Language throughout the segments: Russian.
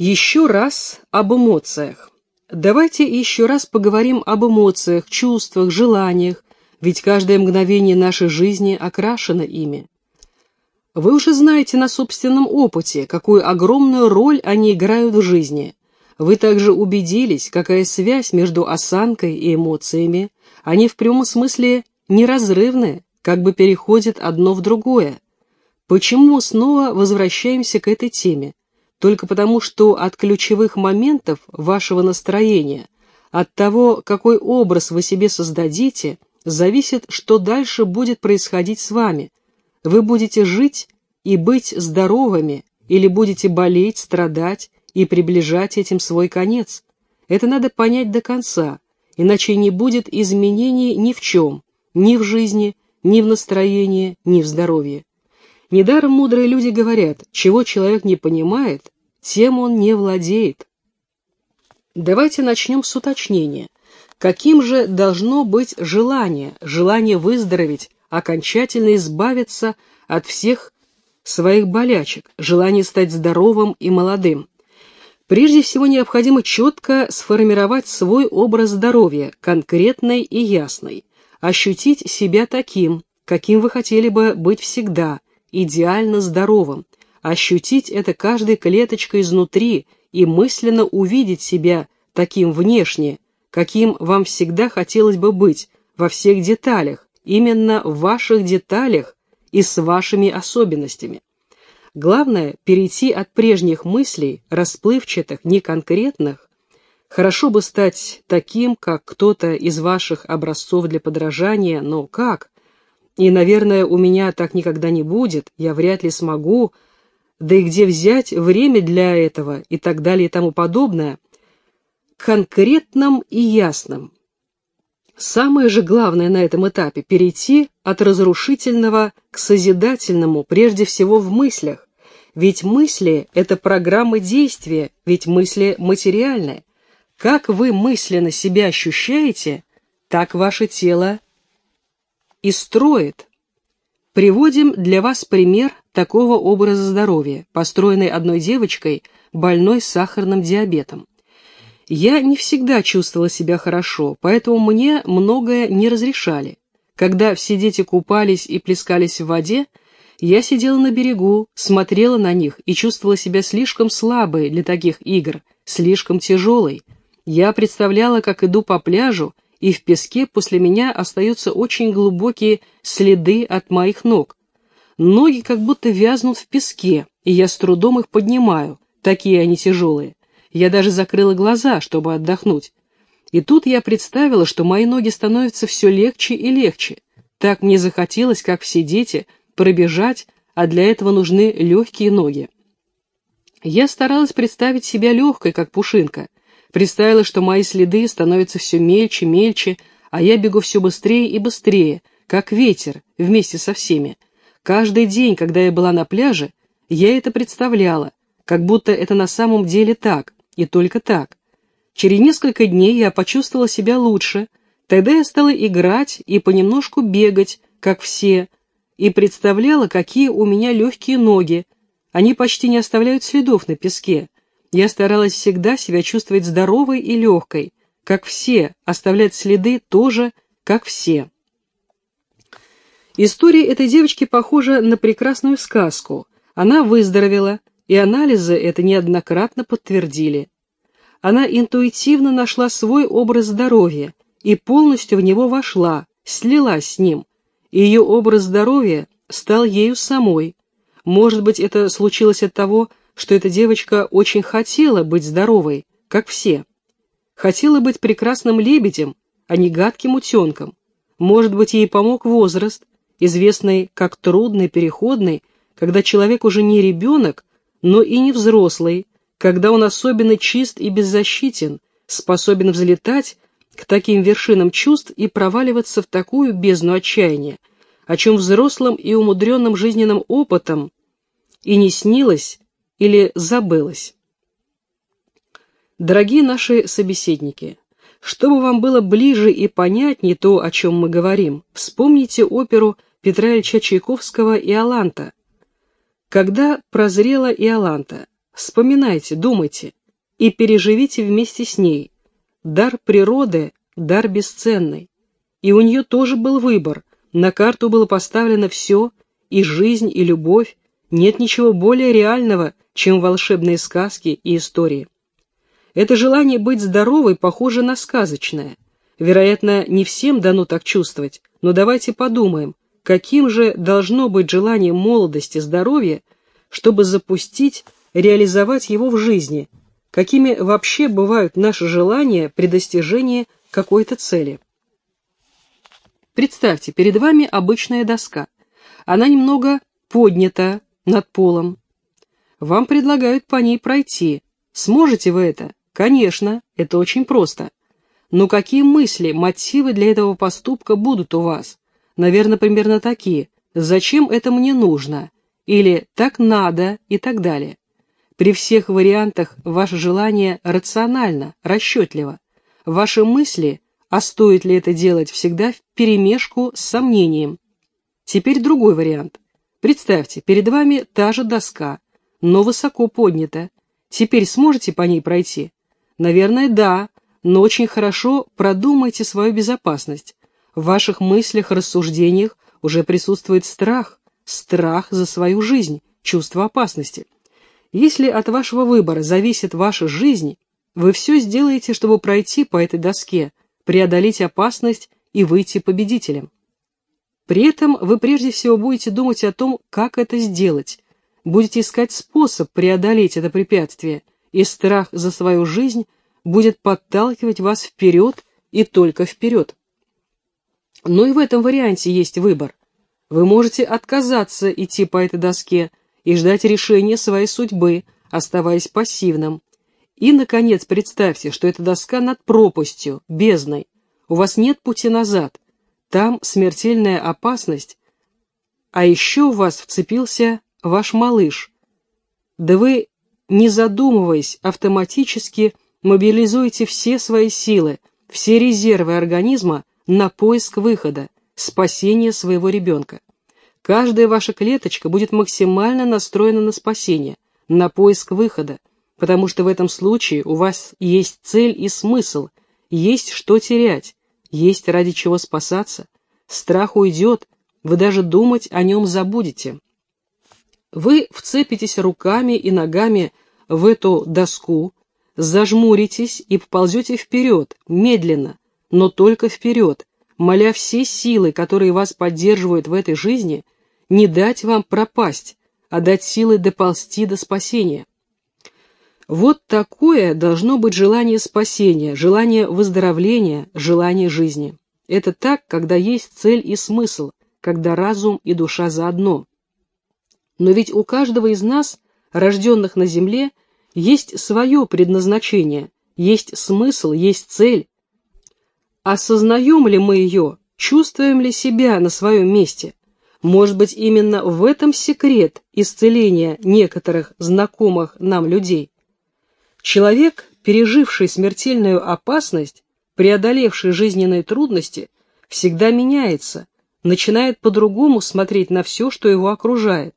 Еще раз об эмоциях. Давайте еще раз поговорим об эмоциях, чувствах, желаниях, ведь каждое мгновение нашей жизни окрашено ими. Вы уже знаете на собственном опыте, какую огромную роль они играют в жизни. Вы также убедились, какая связь между осанкой и эмоциями, они в прямом смысле неразрывны, как бы переходят одно в другое. Почему снова возвращаемся к этой теме? Только потому, что от ключевых моментов вашего настроения, от того, какой образ вы себе создадите, зависит, что дальше будет происходить с вами – вы будете жить и быть здоровыми, или будете болеть, страдать и приближать этим свой конец. Это надо понять до конца, иначе не будет изменений ни в чем, ни в жизни, ни в настроении, ни в здоровье. Недаром мудрые люди говорят, чего человек не понимает, тем он не владеет. Давайте начнем с уточнения. Каким же должно быть желание, желание выздороветь, окончательно избавиться от всех своих болячек, желание стать здоровым и молодым. Прежде всего необходимо четко сформировать свой образ здоровья, конкретный и ясный, ощутить себя таким, каким вы хотели бы быть всегда, идеально здоровым, ощутить это каждой клеточкой изнутри и мысленно увидеть себя таким внешне, каким вам всегда хотелось бы быть, во всех деталях, именно в ваших деталях и с вашими особенностями. Главное – перейти от прежних мыслей, расплывчатых, неконкретных. Хорошо бы стать таким, как кто-то из ваших образцов для подражания, но как? И, наверное, у меня так никогда не будет, я вряд ли смогу, да и где взять время для этого и так далее и тому подобное. Конкретным и ясным – Самое же главное на этом этапе – перейти от разрушительного к созидательному, прежде всего в мыслях. Ведь мысли – это программы действия, ведь мысли материальны. Как вы мысленно себя ощущаете, так ваше тело и строит. Приводим для вас пример такого образа здоровья, построенный одной девочкой, больной сахарным диабетом. Я не всегда чувствовала себя хорошо, поэтому мне многое не разрешали. Когда все дети купались и плескались в воде, я сидела на берегу, смотрела на них и чувствовала себя слишком слабой для таких игр, слишком тяжелой. Я представляла, как иду по пляжу, и в песке после меня остаются очень глубокие следы от моих ног. Ноги как будто вязнут в песке, и я с трудом их поднимаю, такие они тяжелые. Я даже закрыла глаза, чтобы отдохнуть. И тут я представила, что мои ноги становятся все легче и легче. Так мне захотелось, как все дети, пробежать, а для этого нужны легкие ноги. Я старалась представить себя легкой, как пушинка. Представила, что мои следы становятся все мельче, мельче, а я бегу все быстрее и быстрее, как ветер, вместе со всеми. Каждый день, когда я была на пляже, я это представляла, как будто это на самом деле так, и только так. Через несколько дней я почувствовала себя лучше, тогда я стала играть и понемножку бегать, как все, и представляла, какие у меня легкие ноги, они почти не оставляют следов на песке. Я старалась всегда себя чувствовать здоровой и легкой, как все, оставлять следы тоже, как все. История этой девочки похожа на прекрасную сказку. Она выздоровела, и анализы это неоднократно подтвердили. Она интуитивно нашла свой образ здоровья и полностью в него вошла, слилась с ним. И ее образ здоровья стал ею самой. Может быть, это случилось от того, что эта девочка очень хотела быть здоровой, как все. Хотела быть прекрасным лебедем, а не гадким утенком. Может быть, ей помог возраст, известный как трудный, переходный, когда человек уже не ребенок, но и не взрослый, когда он особенно чист и беззащитен, способен взлетать к таким вершинам чувств и проваливаться в такую бездну отчаяния, о чем взрослым и умудренным жизненным опытом и не снилось или забылось. Дорогие наши собеседники, чтобы вам было ближе и понятнее то, о чем мы говорим, вспомните оперу Петра Ильича Чайковского «Иоланта», когда прозрела Иоланта, Вспоминайте, думайте и переживите вместе с ней. Дар природы – дар бесценный. И у нее тоже был выбор. На карту было поставлено все, и жизнь, и любовь. Нет ничего более реального, чем волшебные сказки и истории. Это желание быть здоровой похоже на сказочное. Вероятно, не всем дано так чувствовать, но давайте подумаем, каким же должно быть желание молодости, здоровья, чтобы запустить, реализовать его в жизни, какими вообще бывают наши желания при достижении какой-то цели. Представьте, перед вами обычная доска. Она немного поднята над полом. Вам предлагают по ней пройти. Сможете вы это? Конечно, это очень просто. Но какие мысли, мотивы для этого поступка будут у вас? Наверное, примерно такие. Зачем это мне нужно? Или так надо и так далее. При всех вариантах ваше желание рационально, расчетливо. Ваши мысли, а стоит ли это делать, всегда вперемешку с сомнением. Теперь другой вариант. Представьте, перед вами та же доска, но высоко поднята. Теперь сможете по ней пройти? Наверное, да, но очень хорошо продумайте свою безопасность. В ваших мыслях, рассуждениях уже присутствует страх, страх за свою жизнь, чувство опасности. Если от вашего выбора зависит ваша жизнь, вы все сделаете, чтобы пройти по этой доске, преодолеть опасность и выйти победителем. При этом вы прежде всего будете думать о том, как это сделать, будете искать способ преодолеть это препятствие, и страх за свою жизнь будет подталкивать вас вперед и только вперед. Но и в этом варианте есть выбор. Вы можете отказаться идти по этой доске и ждать решения своей судьбы, оставаясь пассивным. И, наконец, представьте, что эта доска над пропастью, бездной. У вас нет пути назад. Там смертельная опасность. А еще у вас вцепился ваш малыш. Да вы не задумываясь, автоматически мобилизуйте все свои силы, все резервы организма на поиск выхода, спасения своего ребенка. Каждая ваша клеточка будет максимально настроена на спасение, на поиск выхода, потому что в этом случае у вас есть цель и смысл, есть что терять, есть ради чего спасаться. Страх уйдет, вы даже думать о нем забудете. Вы вцепитесь руками и ногами в эту доску, зажмуритесь и поползете вперед, медленно, но только вперед, моля все силы, которые вас поддерживают в этой жизни, не дать вам пропасть, а дать силы доползти до спасения. Вот такое должно быть желание спасения, желание выздоровления, желание жизни. Это так, когда есть цель и смысл, когда разум и душа заодно. Но ведь у каждого из нас, рожденных на земле, есть свое предназначение, есть смысл, есть цель. Осознаем ли мы ее, чувствуем ли себя на своем месте? Может быть, именно в этом секрет исцеления некоторых знакомых нам людей. Человек, переживший смертельную опасность, преодолевший жизненные трудности, всегда меняется, начинает по-другому смотреть на все, что его окружает,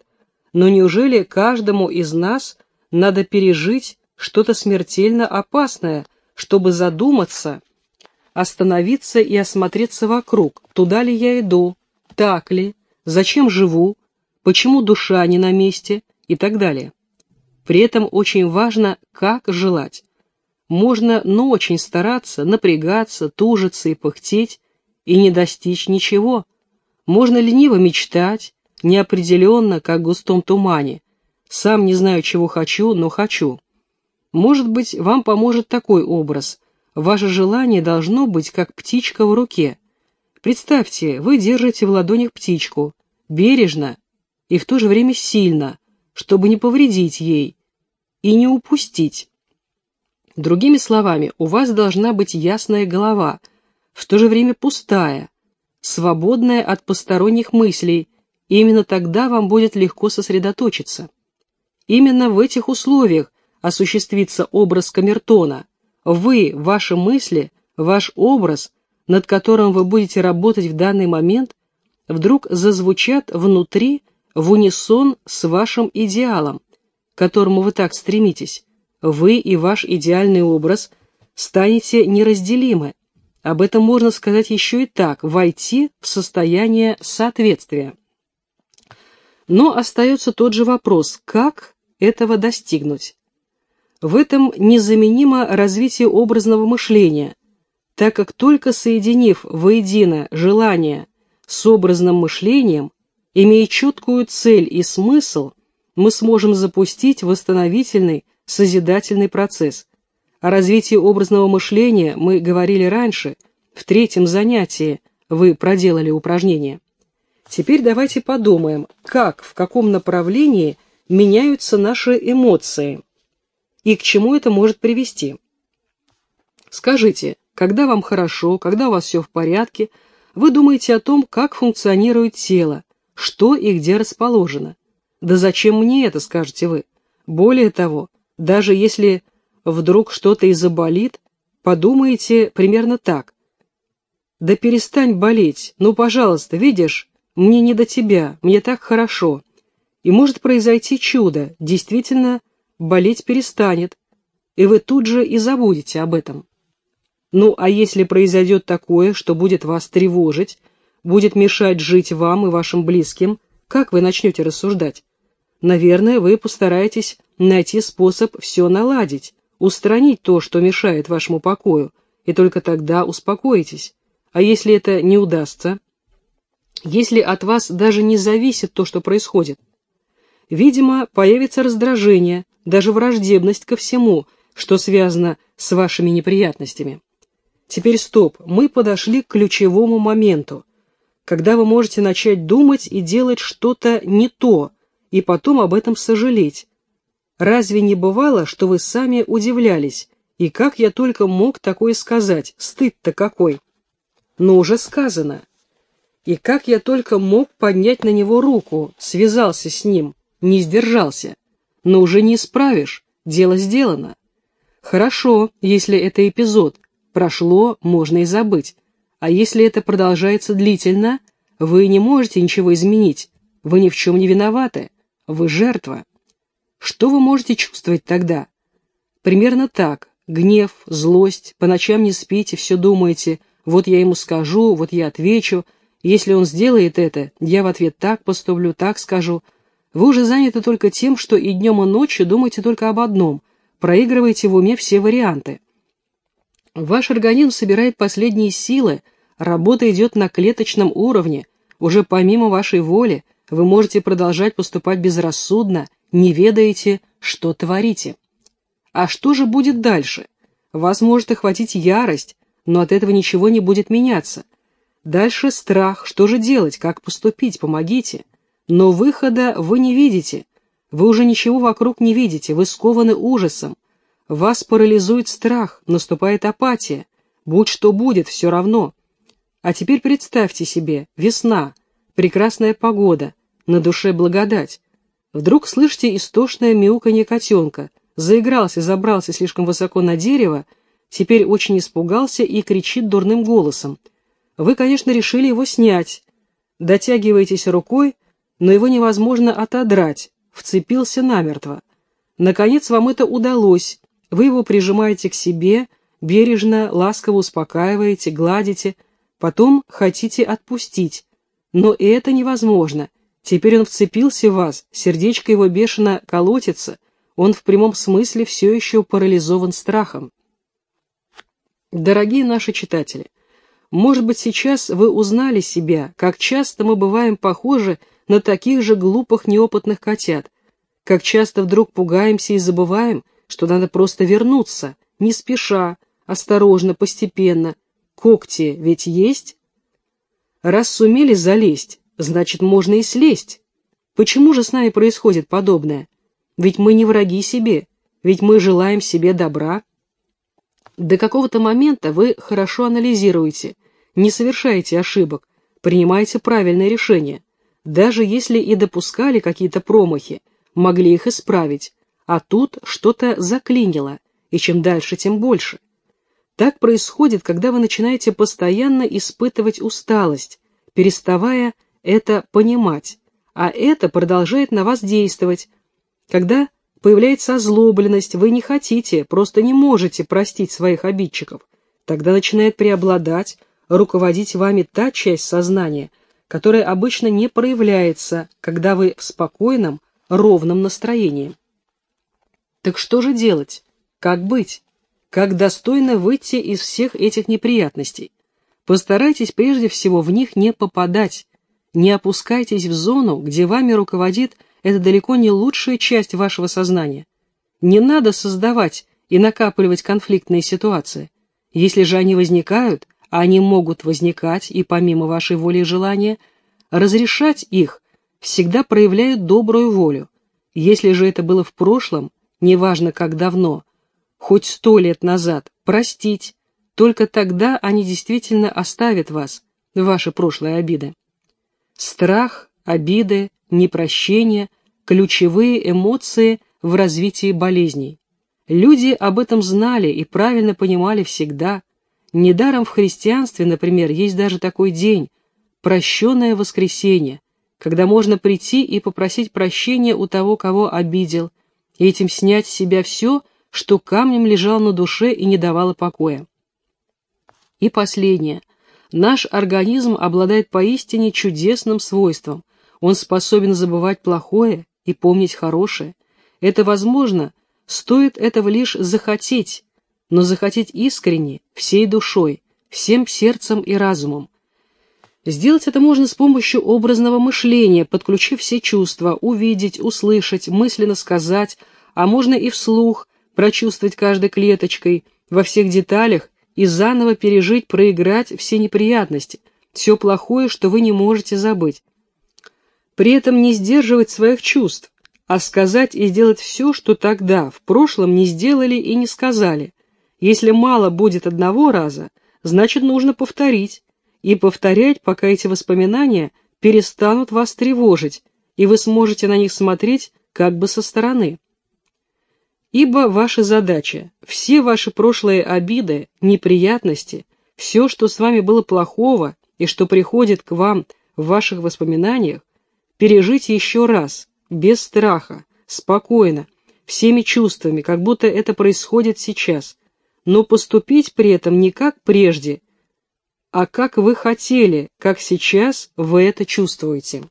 но неужели каждому из нас надо пережить что-то смертельно опасное, чтобы задуматься, остановиться и осмотреться вокруг, туда ли я иду, так ли, зачем живу, почему душа не на месте? И так далее. При этом очень важно, как желать. Можно, но очень стараться, напрягаться, тужиться и пыхтеть, и не достичь ничего. Можно лениво мечтать, неопределенно, как в густом тумане. Сам не знаю, чего хочу, но хочу. Может быть, вам поможет такой образ. Ваше желание должно быть, как птичка в руке. Представьте, вы держите в ладонях птичку, бережно и в то же время сильно, чтобы не повредить ей и не упустить. Другими словами, у вас должна быть ясная голова, в то же время пустая, свободная от посторонних мыслей, и именно тогда вам будет легко сосредоточиться. Именно в этих условиях осуществится образ камертона. Вы, ваши мысли, ваш образ, над которым вы будете работать в данный момент, вдруг зазвучат внутри в унисон с вашим идеалом, к которому вы так стремитесь, вы и ваш идеальный образ станете неразделимы. Об этом можно сказать еще и так – войти в состояние соответствия. Но остается тот же вопрос – как этого достигнуть? В этом незаменимо развитие образного мышления, так как только соединив воедино желание с образным мышлением, имея четкую цель и смысл, мы сможем запустить восстановительный, созидательный процесс. О развитии образного мышления мы говорили раньше, в третьем занятии вы проделали упражнение. Теперь давайте подумаем, как, в каком направлении меняются наши эмоции и к чему это может привести. Скажите, когда вам хорошо, когда у вас все в порядке, вы думаете о том, как функционирует тело, что и где расположено. Да зачем мне это, скажете вы? Более того, даже если вдруг что-то и заболит, подумайте примерно так. Да перестань болеть, ну, пожалуйста, видишь, мне не до тебя, мне так хорошо. И может произойти чудо, действительно, болеть перестанет, и вы тут же и забудете об этом. Ну, а если произойдет такое, что будет вас тревожить, будет мешать жить вам и вашим близким, как вы начнете рассуждать? Наверное, вы постараетесь найти способ все наладить, устранить то, что мешает вашему покою, и только тогда успокоитесь. А если это не удастся? Если от вас даже не зависит то, что происходит? Видимо, появится раздражение, даже враждебность ко всему, что связано с вашими неприятностями. Теперь стоп, мы подошли к ключевому моменту, когда вы можете начать думать и делать что-то не то, и потом об этом сожалеть. Разве не бывало, что вы сами удивлялись, и как я только мог такое сказать, стыд-то какой? Но уже сказано. И как я только мог поднять на него руку, связался с ним, не сдержался. Но уже не исправишь, дело сделано. Хорошо, если это эпизод, прошло, можно и забыть. А если это продолжается длительно, вы не можете ничего изменить, вы ни в чем не виноваты, вы жертва. Что вы можете чувствовать тогда? Примерно так. Гнев, злость, по ночам не спите, все думаете, вот я ему скажу, вот я отвечу, если он сделает это, я в ответ так поступлю, так скажу. Вы уже заняты только тем, что и днем, и ночью думаете только об одном, проигрываете в уме все варианты. Ваш организм собирает последние силы, работа идет на клеточном уровне, уже помимо вашей воли, вы можете продолжать поступать безрассудно, не ведаете, что творите. А что же будет дальше? Вас может охватить ярость, но от этого ничего не будет меняться. Дальше страх, что же делать, как поступить, помогите. Но выхода вы не видите. Вы уже ничего вокруг не видите, вы скованы ужасом. Вас парализует страх, наступает апатия. Будь что будет, все равно. А теперь представьте себе, весна, прекрасная погода, на душе благодать. Вдруг слышите истошное мяуканье котенка, заигрался, забрался слишком высоко на дерево, теперь очень испугался и кричит дурным голосом. Вы, конечно, решили его снять. Дотягиваетесь рукой, но его невозможно отодрать, вцепился намертво. Наконец вам это удалось, вы его прижимаете к себе, бережно, ласково успокаиваете, гладите, потом хотите отпустить. Но и это невозможно. Теперь он вцепился в вас, сердечко его бешено колотится, он в прямом смысле все еще парализован страхом. Дорогие наши читатели, может быть, сейчас вы узнали себя, как часто мы бываем похожи на таких же глупых неопытных котят, как часто вдруг пугаемся и забываем, что надо просто вернуться, не спеша, осторожно, постепенно. Когти ведь есть? Раз сумели залезть, значит, можно и слезть. Почему же с нами происходит подобное? Ведь мы не враги себе, ведь мы желаем себе добра. До какого-то момента вы хорошо анализируете, не совершаете ошибок, принимаете правильное решение. Даже если и допускали какие-то промахи, могли их исправить, а тут что-то заклинило, и чем дальше, тем больше. Так происходит, когда вы начинаете постоянно испытывать усталость, переставая это понимать, а это продолжает на вас действовать, когда появляется озлобленность, вы не хотите, просто не можете простить своих обидчиков. Тогда начинает преобладать, руководить вами та часть сознания, которая обычно не проявляется, когда вы в спокойном, ровном настроении. Так что же делать? Как быть? Как достойно выйти из всех этих неприятностей? Постарайтесь прежде всего в них не попадать, не опускайтесь в зону, где вами руководит эта далеко не лучшая часть вашего сознания. Не надо создавать и накапливать конфликтные ситуации. Если же они возникают, а они могут возникать и помимо вашей воли и желания, разрешать их всегда проявляют добрую волю. Если же это было в прошлом, неважно как давно, хоть сто лет назад, простить, только тогда они действительно оставят вас, ваши прошлые обиды. Страх, обиды, непрощение – ключевые эмоции в развитии болезней. Люди об этом знали и правильно понимали всегда. Недаром в христианстве, например, есть даже такой день – прощенное воскресенье, когда можно прийти и попросить прощения у того, кого обидел, и этим снять с себя все, что камнем лежало на душе и не давало покоя. И последнее. Наш организм обладает поистине чудесным свойством. Он способен забывать плохое и помнить хорошее. Это возможно, стоит этого лишь захотеть, но захотеть искренне, всей душой, всем сердцем и разумом. Сделать это можно с помощью образного мышления, подключив все чувства, увидеть, услышать, мысленно сказать, а можно и вслух, прочувствовать каждой клеточкой, во всех деталях и заново пережить, проиграть все неприятности, все плохое, что вы не можете забыть. При этом не сдерживать своих чувств, а сказать и сделать все, что тогда, в прошлом, не сделали и не сказали. Если мало будет одного раза, значит нужно повторить, и повторять, пока эти воспоминания перестанут вас тревожить, и вы сможете на них смотреть как бы со стороны. Ибо ваша задача, все ваши прошлые обиды, неприятности, все, что с вами было плохого и что приходит к вам в ваших воспоминаниях, пережить еще раз, без страха, спокойно, всеми чувствами, как будто это происходит сейчас, но поступить при этом не как прежде, а как вы хотели, как сейчас вы это чувствуете.